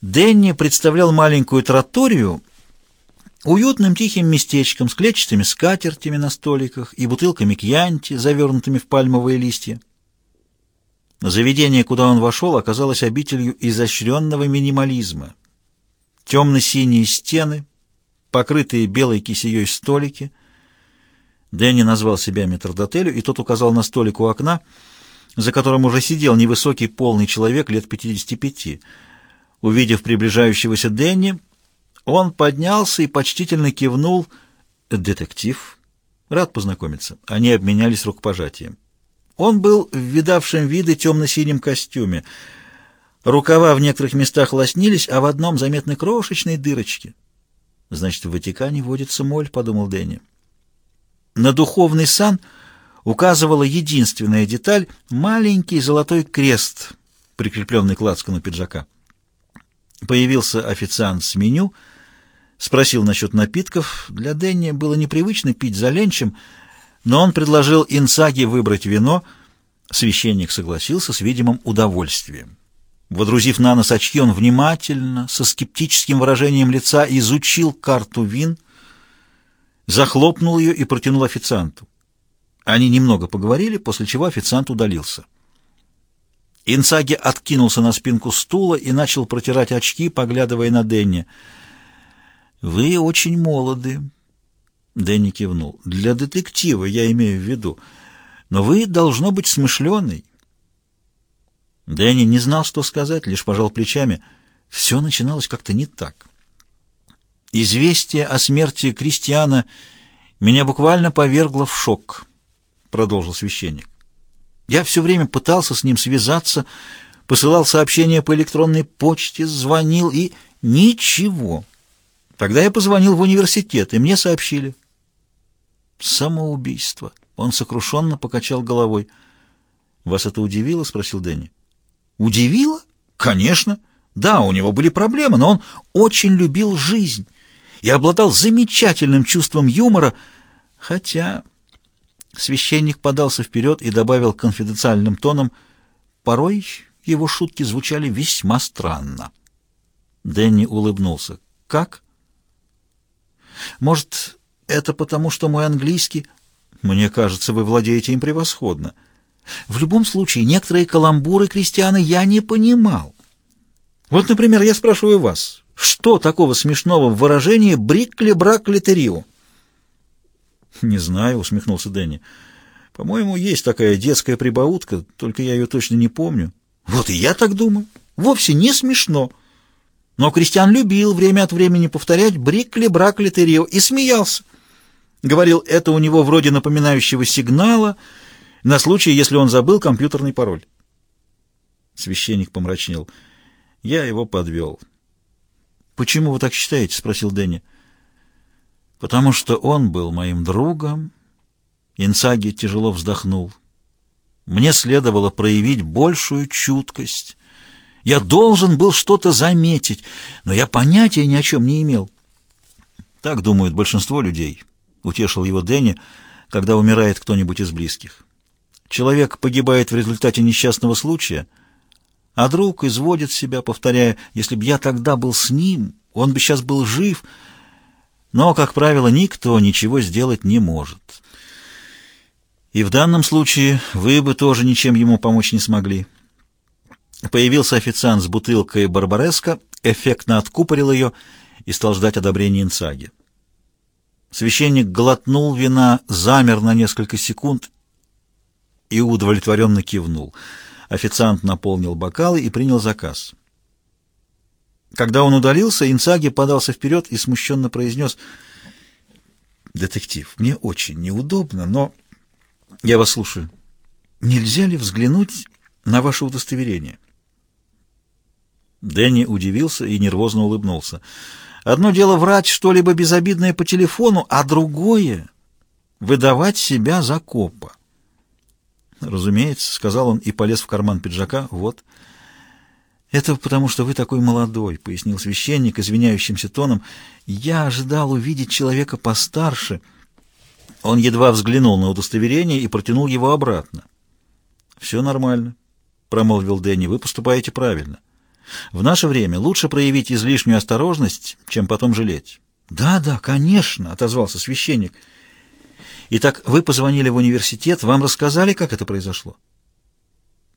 Дэнни представлял маленькую троторию уютным тихим местечком с клетчатыми скатертями на столиках и бутылками кьянти, завернутыми в пальмовые листья. Заведение, куда он вошел, оказалось обителью изощренного минимализма. Темно-синие стены, покрытые белой кисеей столики. Дэнни назвал себя метрдотелю, и тот указал на столик у окна, за которым уже сидел невысокий полный человек лет 55. Увидев приближающегося Дэнни, он поднялся и почтительно кивнул. «Детектив. Рад познакомиться». Они обменялись рукопожатием. Он был в видавшем виды темно-синем костюме. Рукава в некоторых местах лоснились, а в одном заметны крошечные дырочки. «Значит, в Ватикане водится моль», — подумал Дэнни. На духовный сан указывала единственная деталь — маленький золотой крест, прикрепленный к лацкану пиджака. Появился официант с меню, спросил насчет напитков. Для Дэнни было непривычно пить за ленчем, но он предложил Инсаге выбрать вино. Священник согласился с видимым удовольствием. Водрузив на нос очки, он внимательно, со скептическим выражением лица, изучил карту вин, захлопнул ее и протянул официанту. Они немного поговорили, после чего официант удалился. Инсаги откинулся на спинку стула и начал протирать очки, поглядывая на Денни. «Вы очень молоды», — Дэнни кивнул. «Для детектива я имею в виду. Но вы, должно быть, смышленый». Дэнни не знал, что сказать, лишь пожал плечами. Все начиналось как-то не так. Известие о смерти Кристиана меня буквально повергло в шок, — продолжил священник. Я все время пытался с ним связаться, посылал сообщения по электронной почте, звонил и... Ничего. Тогда я позвонил в университет, и мне сообщили. Самоубийство. Он сокрушенно покачал головой. «Вас это удивило?» — спросил Дэнни. «Удивило? Конечно. Да, у него были проблемы, но он очень любил жизнь и обладал замечательным чувством юмора, хотя...» Священник подался вперед и добавил конфиденциальным тоном, порой его шутки звучали весьма странно. Дэнни улыбнулся. «Как?» «Может, это потому, что мой английский...» «Мне кажется, вы владеете им превосходно. В любом случае, некоторые каламбуры крестьяны я не понимал. Вот, например, я спрашиваю вас, что такого смешного в выражении «брикли-бракли-терио»?» «Не знаю», — усмехнулся Дэнни. «По-моему, есть такая детская прибаутка, только я ее точно не помню». «Вот и я так думаю. Вовсе не смешно». Но Кристиан любил время от времени повторять «брикли, бракли, терио» и смеялся. Говорил, это у него вроде напоминающего сигнала на случай, если он забыл компьютерный пароль. Священник помрачнел. Я его подвел. «Почему вы так считаете?» — спросил Дэнни потому что он был моим другом. Инсаги тяжело вздохнул. Мне следовало проявить большую чуткость. Я должен был что-то заметить, но я понятия ни о чем не имел. Так думают большинство людей, — утешил его Дэнни, когда умирает кто-нибудь из близких. Человек погибает в результате несчастного случая, а друг изводит себя, повторяя, если бы я тогда был с ним, он бы сейчас был жив — но, как правило, никто ничего сделать не может. И в данном случае вы бы тоже ничем ему помочь не смогли. Появился официант с бутылкой барбареско, эффектно откупорил ее и стал ждать одобрения Инсаги. Священник глотнул вина, замер на несколько секунд и удовлетворенно кивнул. Официант наполнил бокалы и принял заказ. Когда он удалился, Инсаги подался вперед и смущенно произнес «Детектив, мне очень неудобно, но...» «Я вас слушаю. Нельзя ли взглянуть на ваше удостоверение?» Дэнни удивился и нервозно улыбнулся. «Одно дело врать что-либо безобидное по телефону, а другое — выдавать себя за копа». «Разумеется», — сказал он и полез в карман пиджака. «Вот». «Это потому, что вы такой молодой», — пояснил священник извиняющимся тоном. «Я ожидал увидеть человека постарше». Он едва взглянул на удостоверение и протянул его обратно. «Все нормально», — промолвил Дэнни. «Вы поступаете правильно. В наше время лучше проявить излишнюю осторожность, чем потом жалеть. «Да, да, конечно», — отозвался священник. «Итак, вы позвонили в университет, вам рассказали, как это произошло?»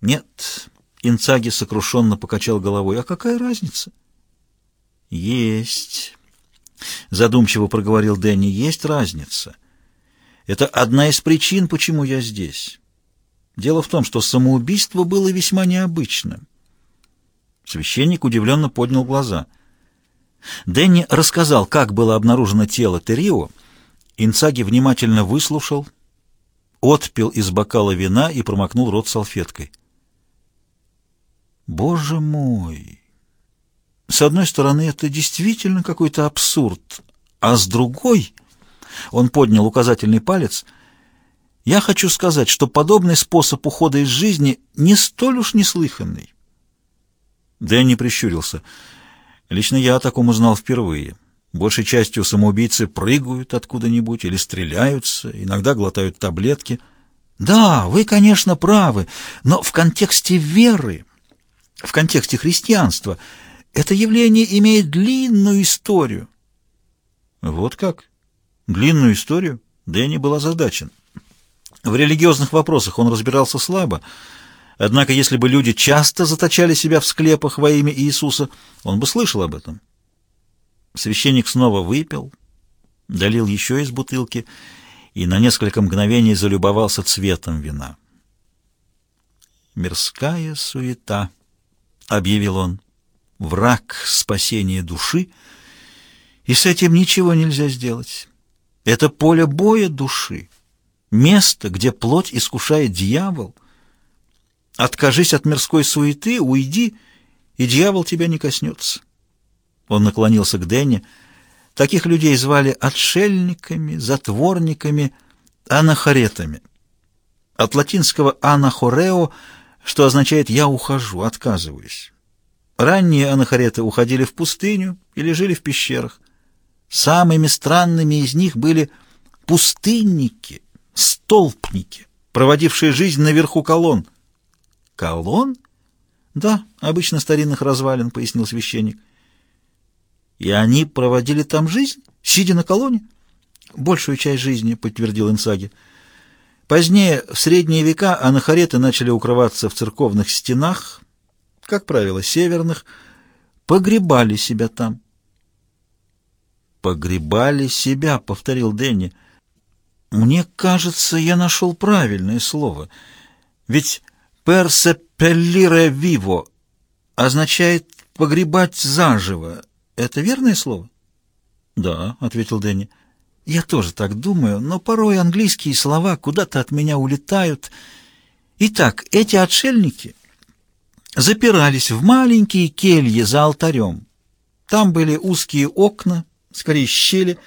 «Нет», — Инцаги сокрушенно покачал головой. «А какая разница?» «Есть», — задумчиво проговорил Дэнни, — «есть разница. Это одна из причин, почему я здесь. Дело в том, что самоубийство было весьма необычным. Священник удивленно поднял глаза. Дэнни рассказал, как было обнаружено тело Терио. Инцаги внимательно выслушал, отпил из бокала вина и промокнул рот салфеткой. «Боже мой! С одной стороны, это действительно какой-то абсурд, а с другой...» Он поднял указательный палец. «Я хочу сказать, что подобный способ ухода из жизни не столь уж неслыханный. Дэнни прищурился. «Лично я о таком узнал впервые. Большей частью самоубийцы прыгают откуда-нибудь или стреляются, иногда глотают таблетки». «Да, вы, конечно, правы, но в контексте веры, в контексте христианства, это явление имеет длинную историю». «Вот как? Длинную историю?» Дэнни был озадачен. В религиозных вопросах он разбирался слабо, Однако, если бы люди часто заточали себя в склепах во имя Иисуса, он бы слышал об этом. Священник снова выпил, долил еще из бутылки и на несколько мгновений залюбовался цветом вина. «Мирская суета», — объявил он, — «враг спасения души, и с этим ничего нельзя сделать. Это поле боя души, место, где плоть искушает дьявол». Откажись от мирской суеты, уйди, и дьявол тебя не коснется. Он наклонился к Дэнни. Таких людей звали отшельниками, затворниками, анахаретами. От латинского «анахорео», что означает «я ухожу, отказываюсь». Ранние анахареты уходили в пустыню или жили в пещерах. Самыми странными из них были пустынники, столпники, проводившие жизнь наверху колонн. «Колонн?» «Да, обычно старинных развалин», — пояснил священник. «И они проводили там жизнь, сидя на колонне?» «Большую часть жизни», — подтвердил Инсаги. Позднее, в средние века, анахареты начали укрываться в церковных стенах, как правило, северных, погребали себя там. «Погребали себя», — повторил Дэнни. «Мне кажется, я нашел правильное слово. Ведь «Персепеллире виво» означает «погребать заживо». Это верное слово? «Да», — ответил Дэнни. «Я тоже так думаю, но порой английские слова куда-то от меня улетают. Итак, эти отшельники запирались в маленькие кельи за алтарем. Там были узкие окна, скорее щели,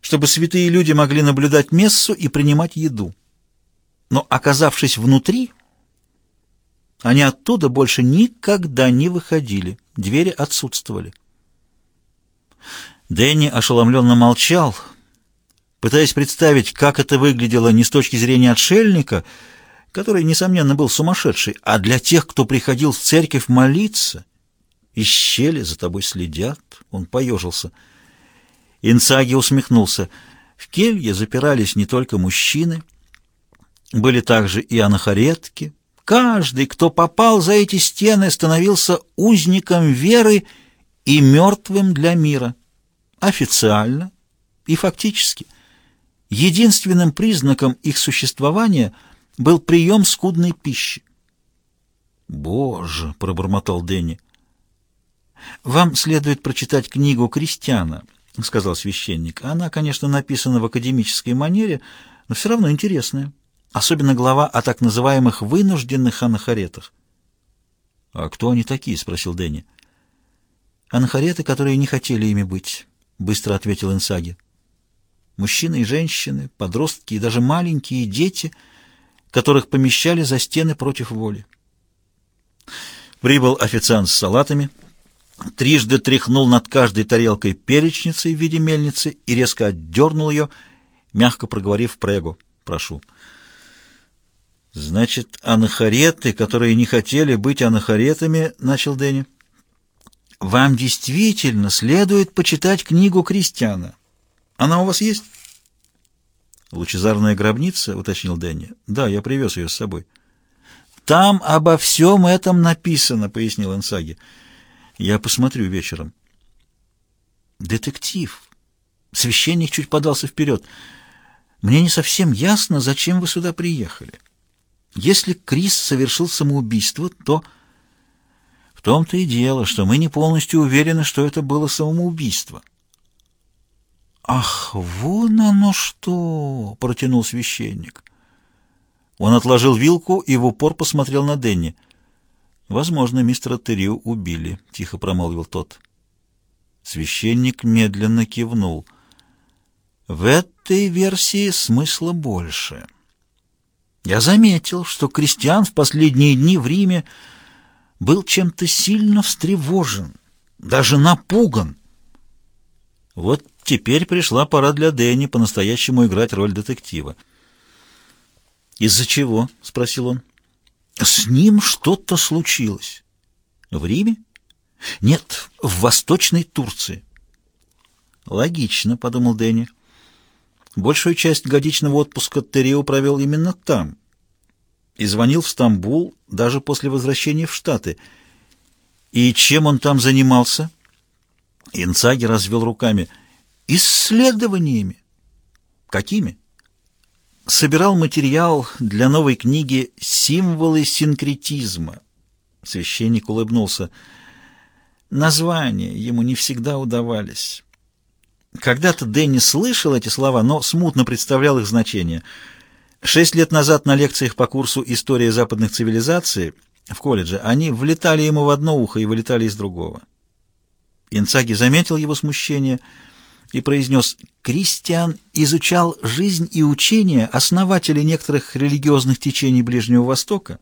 чтобы святые люди могли наблюдать мессу и принимать еду. Но, оказавшись внутри, они оттуда больше никогда не выходили, двери отсутствовали. Дэнни ошеломленно молчал, пытаясь представить, как это выглядело не с точки зрения отшельника, который, несомненно, был сумасшедший, а для тех, кто приходил в церковь молиться. Из щели за тобой следят. Он поежился. Инцаги усмехнулся. В келье запирались не только мужчины, были также и анахаретки, Каждый, кто попал за эти стены, становился узником веры и мертвым для мира. Официально и фактически. Единственным признаком их существования был прием скудной пищи. «Боже!» — пробормотал Дэнни. «Вам следует прочитать книгу Кристиана», — сказал священник. «Она, конечно, написана в академической манере, но все равно интересная» особенно глава о так называемых вынужденных анахаретах. «А кто они такие?» — спросил Дэнни. «Анахареты, которые не хотели ими быть», — быстро ответил Инсаги. «Мужчины и женщины, подростки и даже маленькие дети, которых помещали за стены против воли». Прибыл официант с салатами, трижды тряхнул над каждой тарелкой перечницей в виде мельницы и резко отдернул ее, мягко проговорив прегу. «Прошу». «Значит, анахареты, которые не хотели быть анахаретами, — начал Дэнни. вам действительно следует почитать книгу Кристиана. Она у вас есть? «Лучезарная гробница?» — уточнил Дэнни. «Да, я привез ее с собой». «Там обо всем этом написано», — пояснил Инсаги. «Я посмотрю вечером». «Детектив». Священник чуть подался вперед. «Мне не совсем ясно, зачем вы сюда приехали. Если Крис совершил самоубийство, то...» «В том-то и дело, что мы не полностью уверены, что это было самоубийство». «Ах, вон оно что!» — протянул священник. Он отложил вилку и в упор посмотрел на Денни. «Возможно, мистера Террио убили», — тихо промолвил тот. Священник медленно кивнул. «В этой версии смысла больше. Я заметил, что крестьян в последние дни в Риме был чем-то сильно встревожен, даже напуган. Вот Теперь пришла пора для Дэнни по-настоящему играть роль детектива. «Из-за чего?» — спросил он. «С ним что-то случилось». «В Риме?» «Нет, в Восточной Турции». «Логично», — подумал Дэнни. Большую часть годичного отпуска Террио провел именно там и звонил в Стамбул даже после возвращения в Штаты. И чем он там занимался? Инцаги развел руками — Исследованиями. Какими? Собирал материал для новой книги «Символы синкретизма». Священник улыбнулся. Названия ему не всегда удавались. Когда-то Дэнни слышал эти слова, но смутно представлял их значение. Шесть лет назад на лекциях по курсу «История западных цивилизаций» в колледже они влетали ему в одно ухо и вылетали из другого. Инцаги заметил его смущение — и произнес «Кристиан изучал жизнь и учения основателей некоторых религиозных течений Ближнего Востока,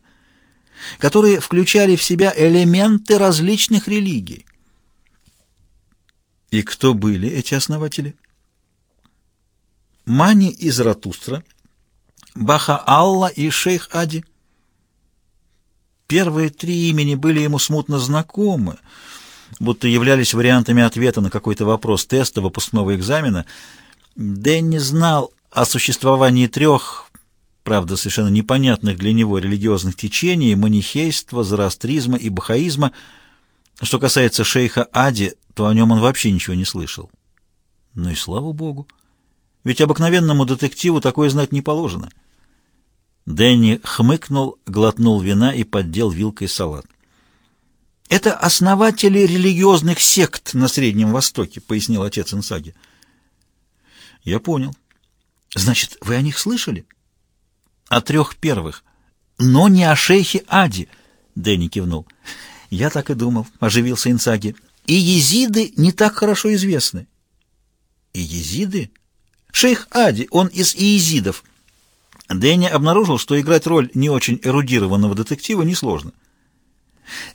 которые включали в себя элементы различных религий». И кто были эти основатели? Мани из Ратустра, Баха Алла и Шейх Ади. Первые три имени были ему смутно знакомы, будто являлись вариантами ответа на какой-то вопрос теста выпускного экзамена. Дэнни знал о существовании трех, правда, совершенно непонятных для него религиозных течений – манихейства, зороастризма и бахаизма. Что касается шейха Ади, то о нем он вообще ничего не слышал. Ну и слава богу. Ведь обыкновенному детективу такое знать не положено. Дэнни хмыкнул, глотнул вина и поддел вилкой салат. «Это основатели религиозных сект на Среднем Востоке», — пояснил отец Инсаги. «Я понял. Значит, вы о них слышали?» «О трех первых. Но не о шейхе Ади», — Дэнни кивнул. «Я так и думал», — оживился Инсаги. «И езиды не так хорошо известны». «И езиды?» «Шейх Ади, он из иезидов». Дэнни обнаружил, что играть роль не очень эрудированного детектива несложно.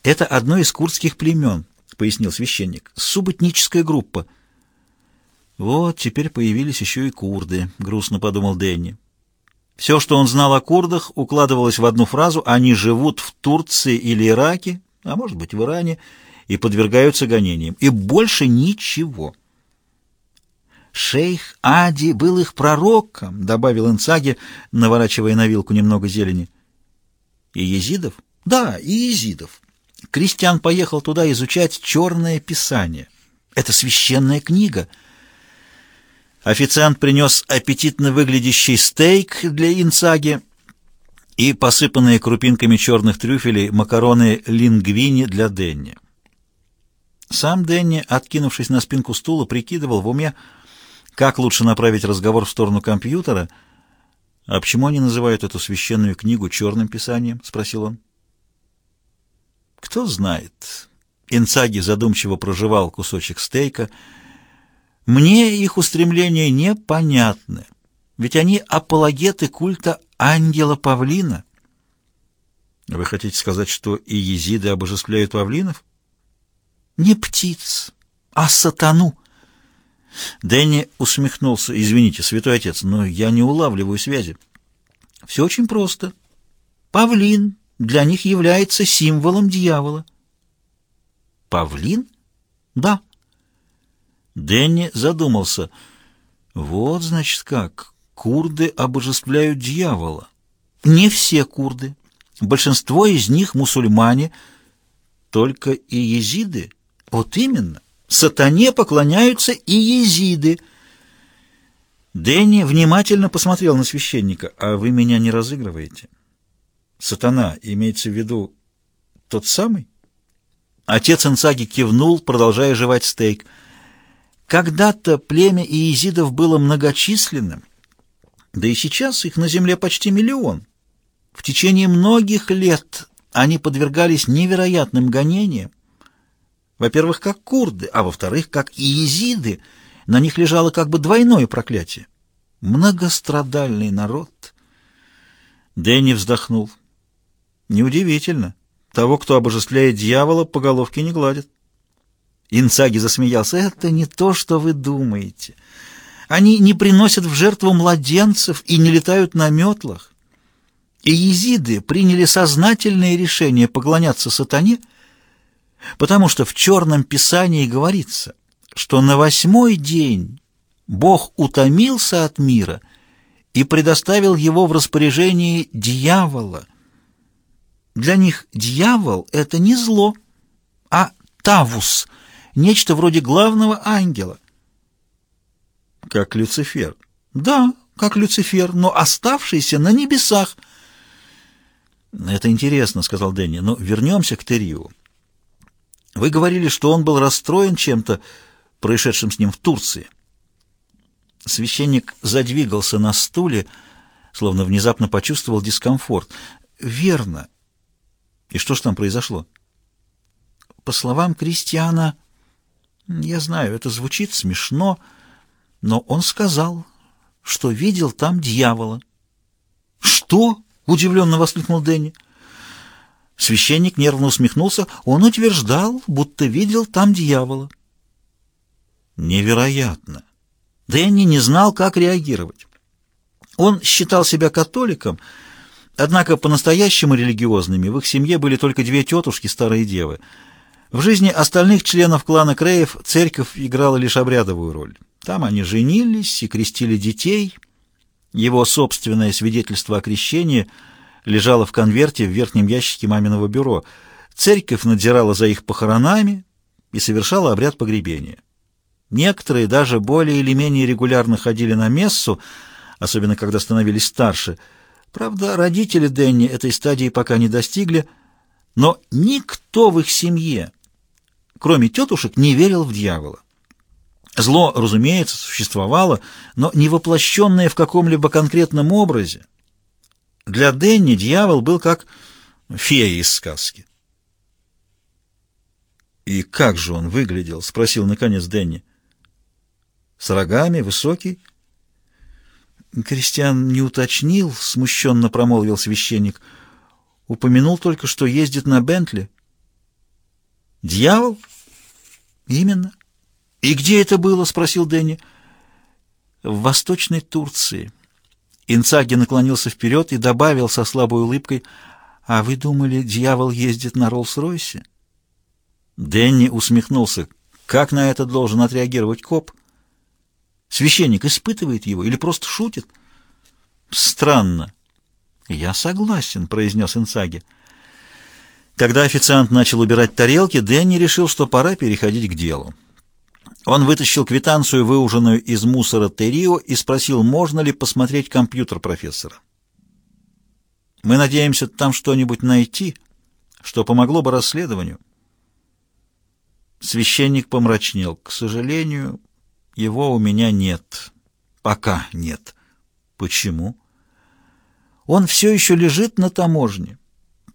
«Это одно из курдских племен», — пояснил священник. «Субэтническая группа». «Вот теперь появились еще и курды», — грустно подумал Дэнни. Все, что он знал о курдах, укладывалось в одну фразу «они живут в Турции или Ираке, а может быть в Иране, и подвергаются гонениям». И больше ничего. «Шейх Ади был их пророком», — добавил Инцаги, наворачивая на вилку немного зелени. «И езидов?» «Да, и езидов. Кристиан поехал туда изучать черное писание. Это священная книга. Официант принес аппетитно выглядящий стейк для инсаги и посыпанные крупинками черных трюфелей макароны лингвини для Денни. Сам Денни, откинувшись на спинку стула, прикидывал в уме, как лучше направить разговор в сторону компьютера. «А почему они называют эту священную книгу черным писанием?» — спросил он. Кто знает. Инцаги задумчиво проживал кусочек стейка. Мне их устремления непонятны, ведь они апологеты культа ангела-павлина. Вы хотите сказать, что и езиды обожествляют павлинов? Не птиц, а сатану. Дэнни усмехнулся. «Извините, святой отец, но я не улавливаю связи». «Все очень просто. Павлин для них является символом дьявола. Павлин? Да. Дэнни задумался. Вот, значит, как. Курды обожествляют дьявола. Не все курды. Большинство из них мусульмане, только и езиды. Вот именно. Сатане поклоняются и езиды. Дэнни внимательно посмотрел на священника. «А вы меня не разыгрываете?» «Сатана, имеется в виду тот самый?» Отец Инсаги кивнул, продолжая жевать стейк. «Когда-то племя иезидов было многочисленным, да и сейчас их на земле почти миллион. В течение многих лет они подвергались невероятным гонениям. Во-первых, как курды, а во-вторых, как иезиды. На них лежало как бы двойное проклятие. Многострадальный народ. Дэнни вздохнул. Неудивительно. Того, кто обожествляет дьявола, по головке не гладит. Инцаги засмеялся. «Это не то, что вы думаете. Они не приносят в жертву младенцев и не летают на метлах. И езиды приняли сознательное решение поклоняться сатане, потому что в Черном Писании говорится, что на восьмой день Бог утомился от мира и предоставил его в распоряжение дьявола. Для них дьявол — это не зло, а тавус, нечто вроде главного ангела. Как Люцифер. Да, как Люцифер, но оставшийся на небесах — «Это интересно», — сказал Дэнни, — «но вернемся к Терью. Вы говорили, что он был расстроен чем-то, происшедшим с ним в Турции». Священник задвигался на стуле, словно внезапно почувствовал дискомфорт. «Верно. И что ж там произошло?» «По словам Кристиана, я знаю, это звучит смешно, но он сказал, что видел там дьявола». «Что?» — удивленно воскликнул Дэнни. Священник нервно усмехнулся. Он утверждал, будто видел там дьявола. Невероятно! Дэнни не знал, как реагировать. Он считал себя католиком, однако по-настоящему религиозными в их семье были только две тетушки, старые девы. В жизни остальных членов клана Креев церковь играла лишь обрядовую роль. Там они женились и крестили детей — его собственное свидетельство о крещении лежало в конверте в верхнем ящике маминого бюро. Церковь надзирала за их похоронами и совершала обряд погребения. Некоторые даже более или менее регулярно ходили на мессу, особенно когда становились старше. Правда, родители Дэнни этой стадии пока не достигли, но никто в их семье, кроме тетушек, не верил в дьявола. Зло, разумеется, существовало, но не воплощенное в каком-либо конкретном образе. Для Дэнни дьявол был как фея из сказки. «И как же он выглядел?» — спросил наконец Дэнни. «С рогами, высокий?» Кристиан не уточнил, смущенно промолвил священник. Упомянул только, что ездит на Бентли. «Дьявол?» «Именно». «И где это было?» — спросил Дэнни. «В Восточной Турции». Инцаги наклонился вперед и добавил со слабой улыбкой, «А вы думали, дьявол ездит на Роллс-Ройсе?» Дэнни усмехнулся. «Как на это должен отреагировать коп? Священник испытывает его или просто шутит?» «Странно». «Я согласен», — произнес Инцаги. Когда официант начал убирать тарелки, Дэнни решил, что пора переходить к делу. Он вытащил квитанцию, выуженную из мусора Террио, и спросил, можно ли посмотреть компьютер профессора. «Мы надеемся там что-нибудь найти, что помогло бы расследованию». Священник помрачнел. «К сожалению, его у меня нет. Пока нет». «Почему?» «Он все еще лежит на таможне.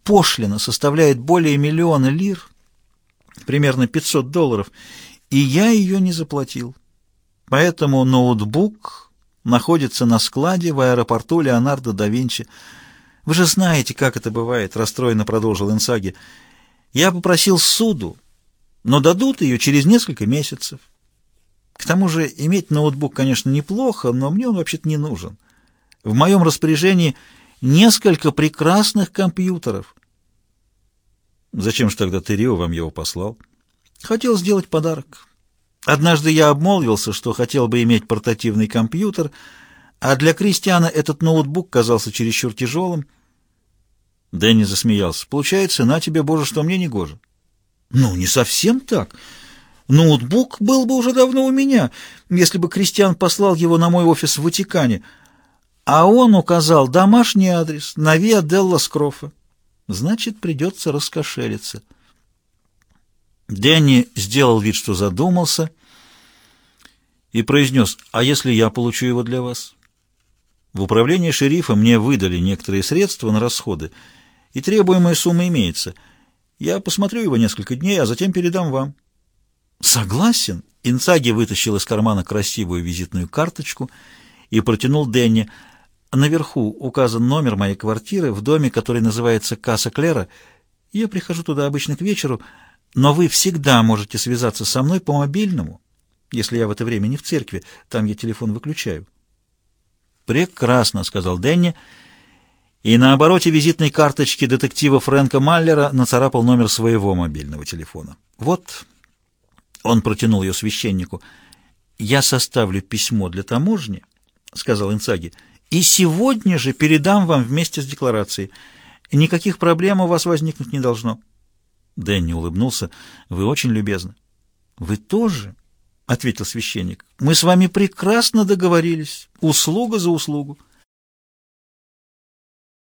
Пошлина составляет более миллиона лир, примерно 500 долларов, и я ее не заплатил. Поэтому ноутбук находится на складе в аэропорту Леонардо да Винчи. Вы же знаете, как это бывает, расстроенно продолжил Инсаги. Я попросил суду, но дадут ее через несколько месяцев. К тому же иметь ноутбук, конечно, неплохо, но мне он вообще-то не нужен. В моем распоряжении несколько прекрасных компьютеров. Зачем же тогда Террио вам его послал? Хотел сделать подарок. Однажды я обмолвился, что хотел бы иметь портативный компьютер, а для Кристиана этот ноутбук казался чересчур тяжелым. Дэнни засмеялся. «Получается, на тебе, Боже, что мне не гоже». «Ну, не совсем так. Ноутбук был бы уже давно у меня, если бы Кристиан послал его на мой офис в Ватикане. А он указал домашний адрес на Виа Делла Скрофа. Значит, придется раскошелиться». Дэнни сделал вид, что задумался, и произнес, «А если я получу его для вас?» В управлении шерифа мне выдали некоторые средства на расходы, и требуемая сумма имеется. Я посмотрю его несколько дней, а затем передам вам. Согласен. Инцаги вытащил из кармана красивую визитную карточку и протянул Денни. Наверху указан номер моей квартиры в доме, который называется Касса Клера. Я прихожу туда обычно к вечеру, но вы всегда можете связаться со мной по мобильному, если я в это время не в церкви, там я телефон выключаю. «Прекрасно», — сказал Денни, и на обороте визитной карточки детектива Фрэнка Маллера нацарапал номер своего мобильного телефона. «Вот», — он протянул ее священнику, — «я составлю письмо для таможни», — сказал Инцаги, — «и сегодня же передам вам вместе с декларацией. Никаких проблем у вас возникнуть не должно». Дэнни улыбнулся. «Вы очень любезны». «Вы тоже?» — ответил священник. «Мы с вами прекрасно договорились. Услуга за услугу».